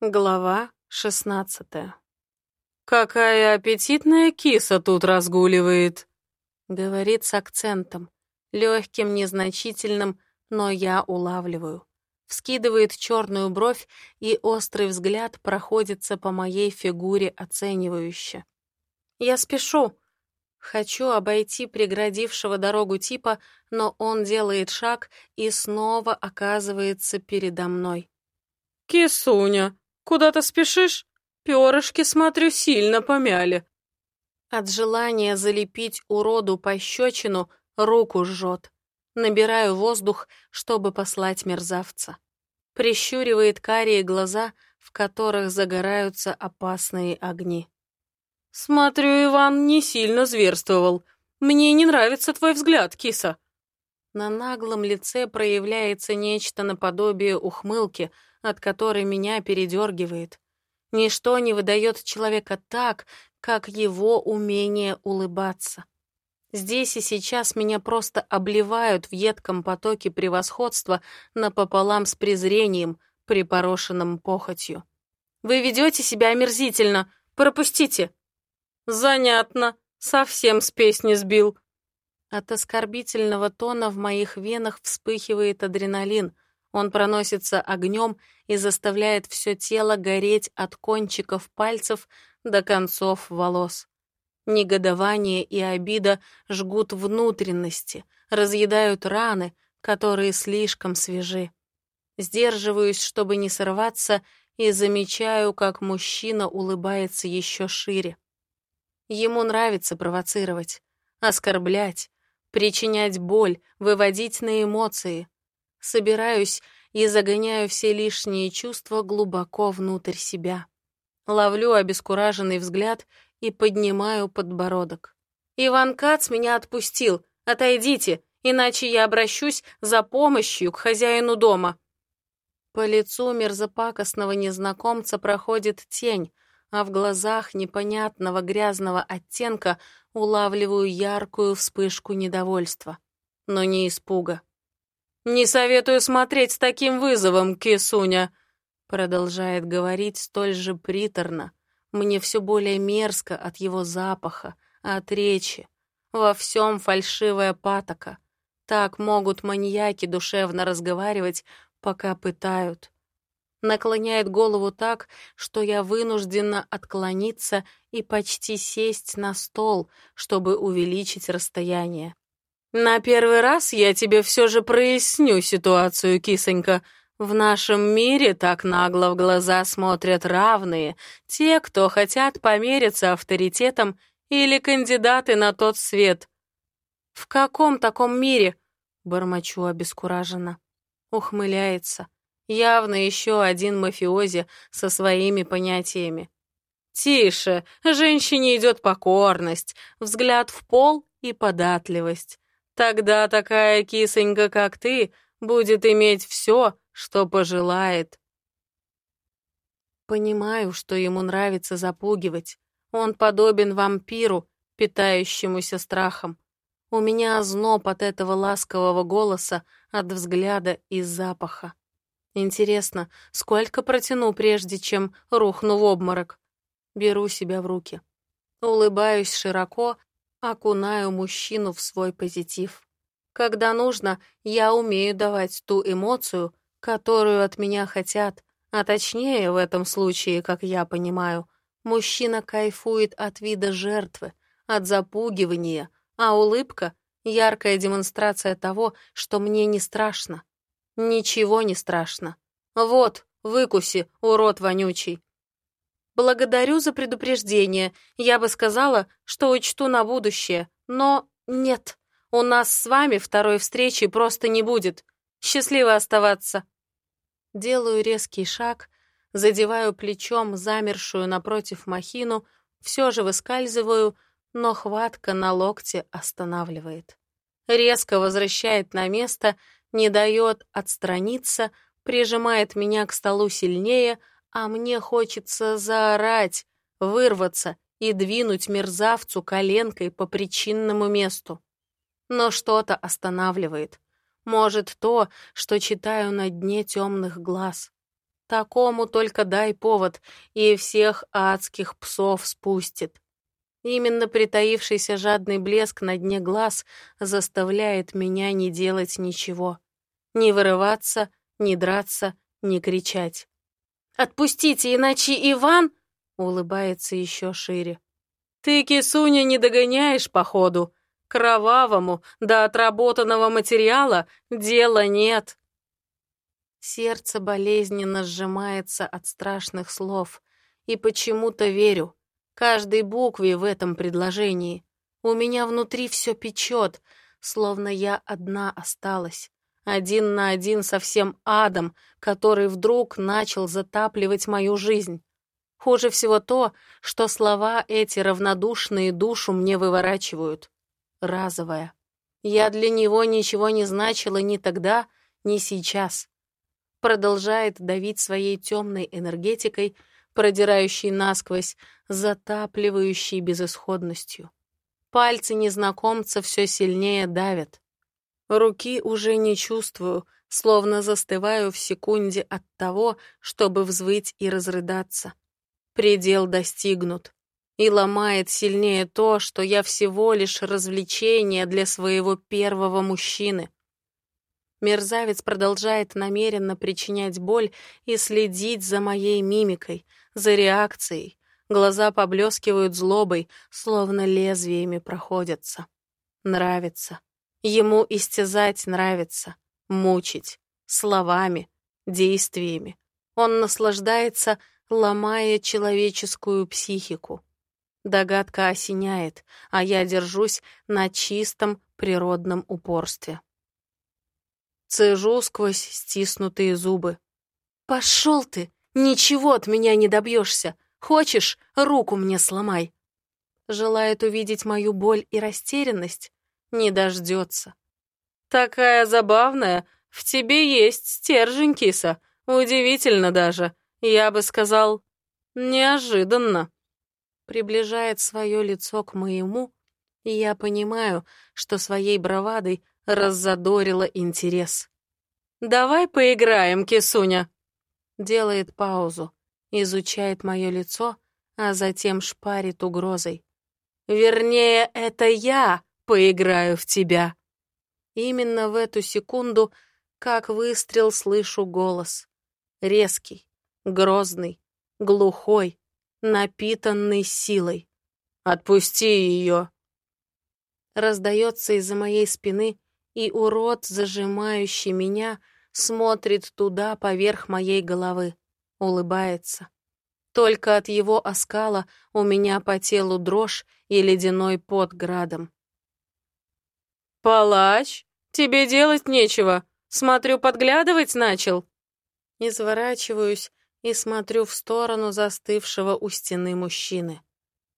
Глава шестнадцатая. «Какая аппетитная киса тут разгуливает!» Говорит с акцентом, легким, незначительным, но я улавливаю. Вскидывает черную бровь, и острый взгляд проходится по моей фигуре оценивающе. «Я спешу!» Хочу обойти преградившего дорогу типа, но он делает шаг и снова оказывается передо мной. «Кисуня, Куда ты спешишь? Перышки, смотрю, сильно помяли. От желания залепить уроду пощечину руку жжет. Набираю воздух, чтобы послать мерзавца. Прищуривает карие глаза, в которых загораются опасные огни. «Смотрю, Иван не сильно зверствовал. Мне не нравится твой взгляд, киса». На наглом лице проявляется нечто наподобие ухмылки — от которой меня передергивает. Ничто не выдает человека так, как его умение улыбаться. Здесь и сейчас меня просто обливают в едком потоке превосходства напополам с презрением, припорошенным похотью. «Вы ведете себя омерзительно! Пропустите!» «Занятно! Совсем с песни сбил!» От оскорбительного тона в моих венах вспыхивает адреналин — он проносится огнем и заставляет все тело гореть от кончиков пальцев до концов волос. Негодование и обида жгут внутренности, разъедают раны, которые слишком свежи. Сдерживаюсь, чтобы не сорваться, и замечаю, как мужчина улыбается еще шире. Ему нравится провоцировать, оскорблять, причинять боль, выводить на эмоции. Собираюсь и загоняю все лишние чувства глубоко внутрь себя. Ловлю обескураженный взгляд и поднимаю подбородок. «Иван Кац меня отпустил. Отойдите, иначе я обращусь за помощью к хозяину дома». По лицу мерзопакостного незнакомца проходит тень, а в глазах непонятного грязного оттенка улавливаю яркую вспышку недовольства, но не испуга. «Не советую смотреть с таким вызовом, кисуня», продолжает говорить столь же приторно. Мне все более мерзко от его запаха, от речи. Во всем фальшивая патока. Так могут маньяки душевно разговаривать, пока пытают. Наклоняет голову так, что я вынуждена отклониться и почти сесть на стол, чтобы увеличить расстояние. На первый раз я тебе все же проясню ситуацию, кисонька. В нашем мире так нагло в глаза смотрят равные, те, кто хотят помериться авторитетом или кандидаты на тот свет. В каком таком мире? Бормочу обескураженно. Ухмыляется. Явно еще один мафиози со своими понятиями. Тише, женщине идет покорность, взгляд в пол и податливость. Тогда такая кисонька, как ты, будет иметь все, что пожелает. Понимаю, что ему нравится запугивать. Он подобен вампиру, питающемуся страхом. У меня озноб от этого ласкового голоса, от взгляда и запаха. Интересно, сколько протяну, прежде чем рухну в обморок? Беру себя в руки. Улыбаюсь широко, окунаю мужчину в свой позитив. Когда нужно, я умею давать ту эмоцию, которую от меня хотят, а точнее в этом случае, как я понимаю, мужчина кайфует от вида жертвы, от запугивания, а улыбка — яркая демонстрация того, что мне не страшно. Ничего не страшно. Вот, выкуси, урод вонючий. Благодарю за предупреждение. Я бы сказала, что учту на будущее. Но нет, у нас с вами второй встречи просто не будет. Счастливо оставаться. Делаю резкий шаг, задеваю плечом замершую напротив махину, все же выскальзываю, но хватка на локте останавливает. Резко возвращает на место, не дает отстраниться, прижимает меня к столу сильнее, а мне хочется заорать, вырваться и двинуть мерзавцу коленкой по причинному месту. Но что-то останавливает. Может, то, что читаю на дне темных глаз. Такому только дай повод, и всех адских псов спустит. Именно притаившийся жадный блеск на дне глаз заставляет меня не делать ничего. Не вырываться, не драться, не кричать. «Отпустите, иначе Иван...» — улыбается еще шире. «Ты, кисуня, не догоняешь, походу. Кровавому, до отработанного материала дела нет». Сердце болезненно сжимается от страшных слов, и почему-то верю каждой букве в этом предложении. У меня внутри все печет, словно я одна осталась, один на один со всем адом, который вдруг начал затапливать мою жизнь. Хуже всего то, что слова эти равнодушные душу мне выворачивают. Разовая. Я для него ничего не значила ни тогда, ни сейчас. Продолжает давить своей темной энергетикой, продирающей насквозь, затапливающей безысходностью. Пальцы незнакомца все сильнее давят. Руки уже не чувствую, словно застываю в секунде от того, чтобы взвыть и разрыдаться. Предел достигнут. И ломает сильнее то, что я всего лишь развлечение для своего первого мужчины. Мерзавец продолжает намеренно причинять боль и следить за моей мимикой, за реакцией. Глаза поблескивают злобой, словно лезвиями проходятся. Нравится. Ему истязать нравится. Мучить. Словами, действиями. Он наслаждается, ломая человеческую психику. Догадка осеняет, а я держусь на чистом природном упорстве. Цежу сквозь стиснутые зубы. «Пошел ты! Ничего от меня не добьешься. Хочешь, руку мне сломай. Желает увидеть мою боль и растерянность? Не дождется. Такая забавная. В тебе есть стержень, киса. Удивительно даже. Я бы сказал, неожиданно. Приближает свое лицо к моему, и я понимаю, что своей бравадой раззадорила интерес. «Давай поиграем, кисуня!» делает паузу, изучает мое лицо, а затем шпарит угрозой. «Вернее, это я поиграю в тебя!» Именно в эту секунду, как выстрел, слышу голос. Резкий, грозный, глухой, напитанный силой. «Отпусти ее!» Раздается из-за моей спины, и урод, зажимающий меня, — смотрит туда поверх моей головы, улыбается. Только от его оскала у меня по телу дрожь и ледяной пот градом. «Палач, тебе делать нечего. Смотрю, подглядывать начал». Изворачиваюсь и смотрю в сторону застывшего у стены мужчины.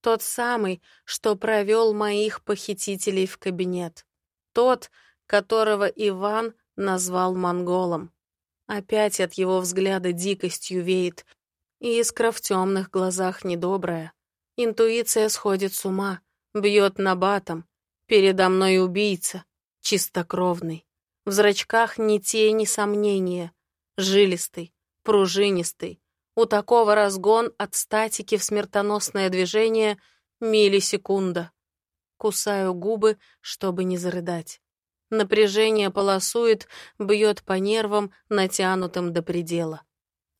Тот самый, что провел моих похитителей в кабинет. Тот, которого Иван назвал монголом. Опять от его взгляда дикостью веет, и искра в темных глазах недобрая. Интуиция сходит с ума, бьет на батом. Передо мной убийца, чистокровный. В зрачках ни тени сомнения. Жилистый, пружинистый. У такого разгон от статики в смертоносное движение миллисекунда. Кусаю губы, чтобы не зарыдать. Напряжение полосует, бьет по нервам, натянутым до предела.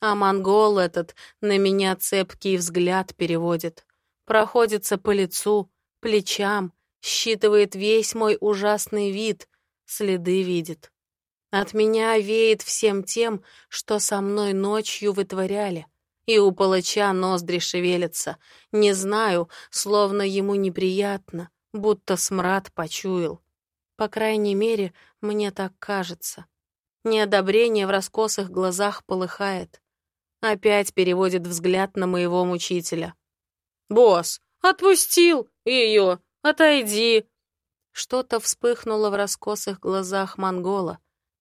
А монгол этот на меня цепкий взгляд переводит. Проходится по лицу, плечам, считывает весь мой ужасный вид, следы видит. От меня веет всем тем, что со мной ночью вытворяли. И у палача ноздри шевелятся. Не знаю, словно ему неприятно, будто смрад почуял. По крайней мере, мне так кажется. Неодобрение в раскосых глазах полыхает. Опять переводит взгляд на моего мучителя. «Босс, отпустил ее! Отойди!» Что-то вспыхнуло в раскосых глазах монгола.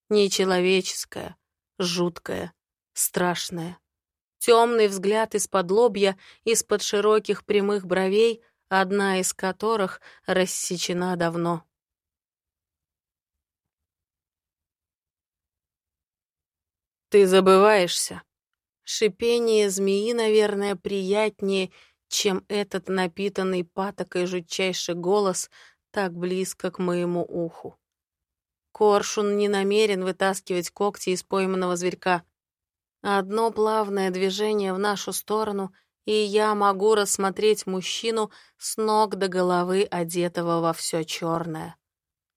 Нечеловеческое, жуткое, страшное. Темный взгляд из-под лобья, из-под широких прямых бровей, одна из которых рассечена давно. «Ты забываешься», — Шипение змеи, наверное, приятнее, чем этот напитанный патокой жутчайший голос так близко к моему уху. Коршун не намерен вытаскивать когти из пойманного зверька. Одно плавное движение в нашу сторону, и я могу рассмотреть мужчину с ног до головы, одетого во все черное.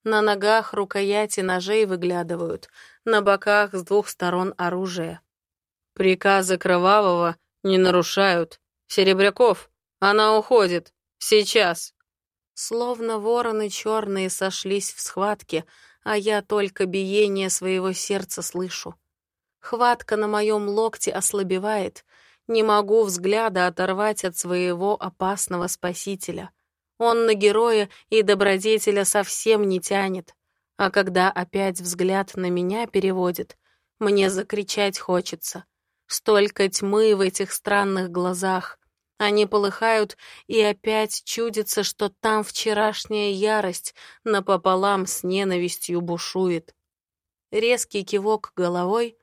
На ногах рукояти ножей выглядывают, на боках с двух сторон оружие. Приказы Кровавого не нарушают. Серебряков, она уходит. Сейчас. Словно вороны черные сошлись в схватке, а я только биение своего сердца слышу. Хватка на моем локте ослабевает. Не могу взгляда оторвать от своего опасного спасителя. Он на героя и добродетеля совсем не тянет. А когда опять взгляд на меня переводит, мне закричать хочется. Столько тьмы в этих странных глазах. Они полыхают, и опять чудится, что там вчерашняя ярость напополам с ненавистью бушует. Резкий кивок головой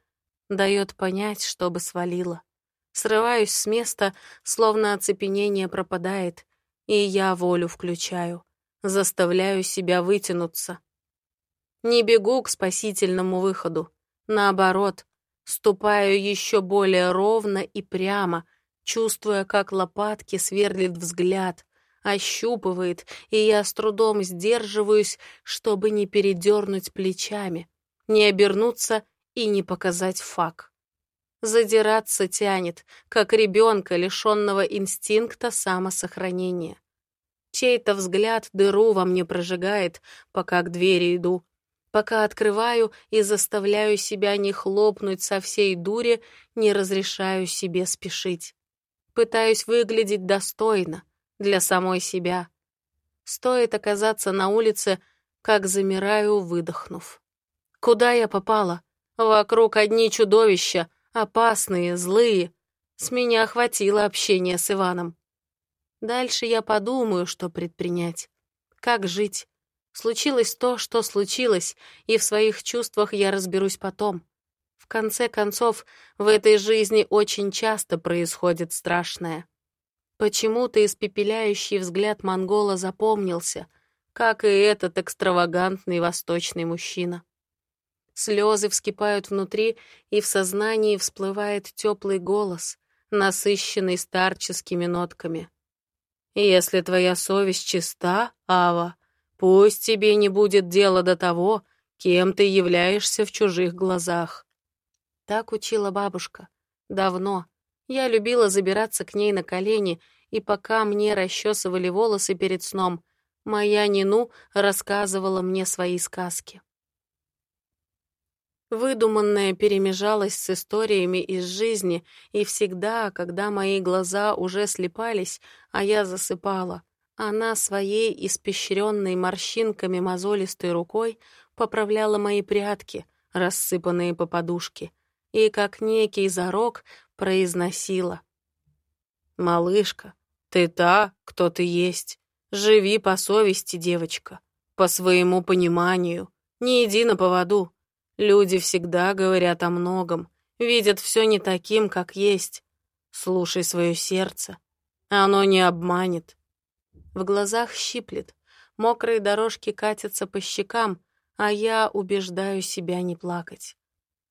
дает понять, чтобы свалила. Срываюсь с места, словно оцепенение пропадает, и я волю включаю, заставляю себя вытянуться. Не бегу к спасительному выходу, наоборот, ступаю еще более ровно и прямо, чувствуя, как лопатки сверлит взгляд, ощупывает, и я с трудом сдерживаюсь, чтобы не передернуть плечами, не обернуться и не показать фак. Задираться тянет, как ребенка, лишенного инстинкта самосохранения. Чей-то взгляд дыру во мне прожигает, пока к двери иду, пока открываю и заставляю себя не хлопнуть со всей дури, не разрешаю себе спешить. Пытаюсь выглядеть достойно для самой себя. Стоит оказаться на улице, как замираю, выдохнув. Куда я попала? Вокруг одни чудовища, опасные, злые. С меня хватило общения с Иваном. Дальше я подумаю, что предпринять. Как жить? Случилось то, что случилось, и в своих чувствах я разберусь потом. В конце концов, в этой жизни очень часто происходит страшное. Почему-то испепеляющий взгляд монгола запомнился, как и этот экстравагантный восточный мужчина. Слезы вскипают внутри, и в сознании всплывает теплый голос, насыщенный старческими нотками. «Если твоя совесть чиста, Ава, пусть тебе не будет дела до того, кем ты являешься в чужих глазах». Так учила бабушка. Давно. Я любила забираться к ней на колени, и пока мне расчесывали волосы перед сном, моя Нину рассказывала мне свои сказки. Выдуманное перемежалось с историями из жизни, и всегда, когда мои глаза уже слепались, а я засыпала, она своей испещренной морщинками мозолистой рукой поправляла мои прятки, рассыпанные по подушке, и, как некий зарок, произносила. «Малышка, ты та, кто ты есть. Живи по совести, девочка, по своему пониманию, не иди на поводу». Люди всегда говорят о многом, видят все не таким, как есть. Слушай свое сердце. Оно не обманет. В глазах щиплет, мокрые дорожки катятся по щекам, а я убеждаю себя не плакать.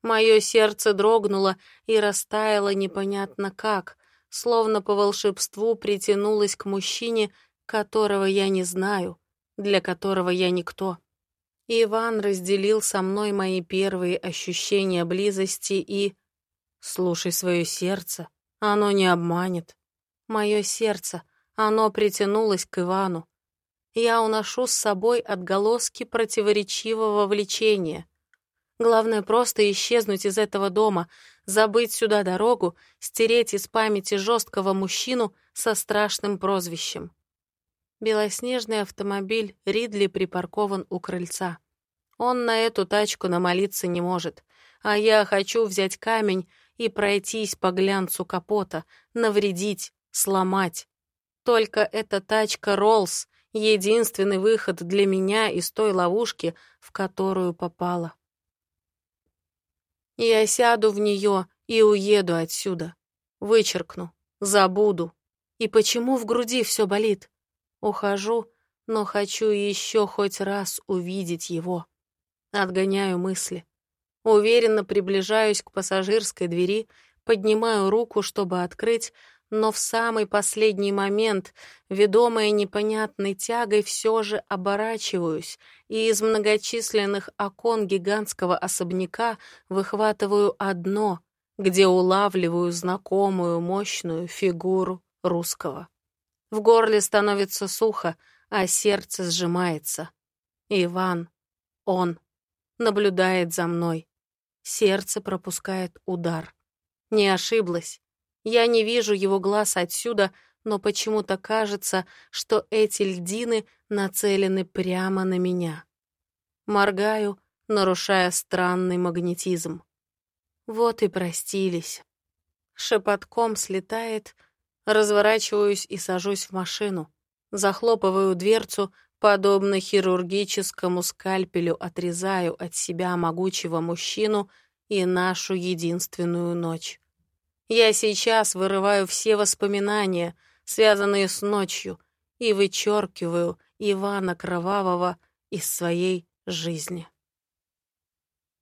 Мое сердце дрогнуло и растаяло непонятно как, словно по волшебству притянулось к мужчине, которого я не знаю, для которого я никто. Иван разделил со мной мои первые ощущения близости и... Слушай свое сердце, оно не обманет. Мое сердце, оно притянулось к Ивану. Я уношу с собой отголоски противоречивого влечения. Главное просто исчезнуть из этого дома, забыть сюда дорогу, стереть из памяти жесткого мужчину со страшным прозвищем. Белоснежный автомобиль Ридли припаркован у крыльца. Он на эту тачку намолиться не может, а я хочу взять камень и пройтись по глянцу капота, навредить, сломать. Только эта тачка Роллс — единственный выход для меня из той ловушки, в которую попала. Я сяду в нее и уеду отсюда. Вычеркну, забуду. И почему в груди все болит? Ухожу, но хочу еще хоть раз увидеть его. Отгоняю мысли. Уверенно приближаюсь к пассажирской двери, поднимаю руку, чтобы открыть, но в самый последний момент, ведомая непонятной тягой, все же оборачиваюсь и из многочисленных окон гигантского особняка выхватываю одно, где улавливаю знакомую мощную фигуру русского. В горле становится сухо, а сердце сжимается. Иван, он, наблюдает за мной. Сердце пропускает удар. Не ошиблась. Я не вижу его глаз отсюда, но почему-то кажется, что эти льдины нацелены прямо на меня. Моргаю, нарушая странный магнетизм. Вот и простились. Шепотком слетает, разворачиваюсь и сажусь в машину. Захлопываю дверцу, подобно хирургическому скальпелю отрезаю от себя могучего мужчину и нашу единственную ночь. Я сейчас вырываю все воспоминания, связанные с ночью, и вычеркиваю Ивана Кровавого из своей жизни.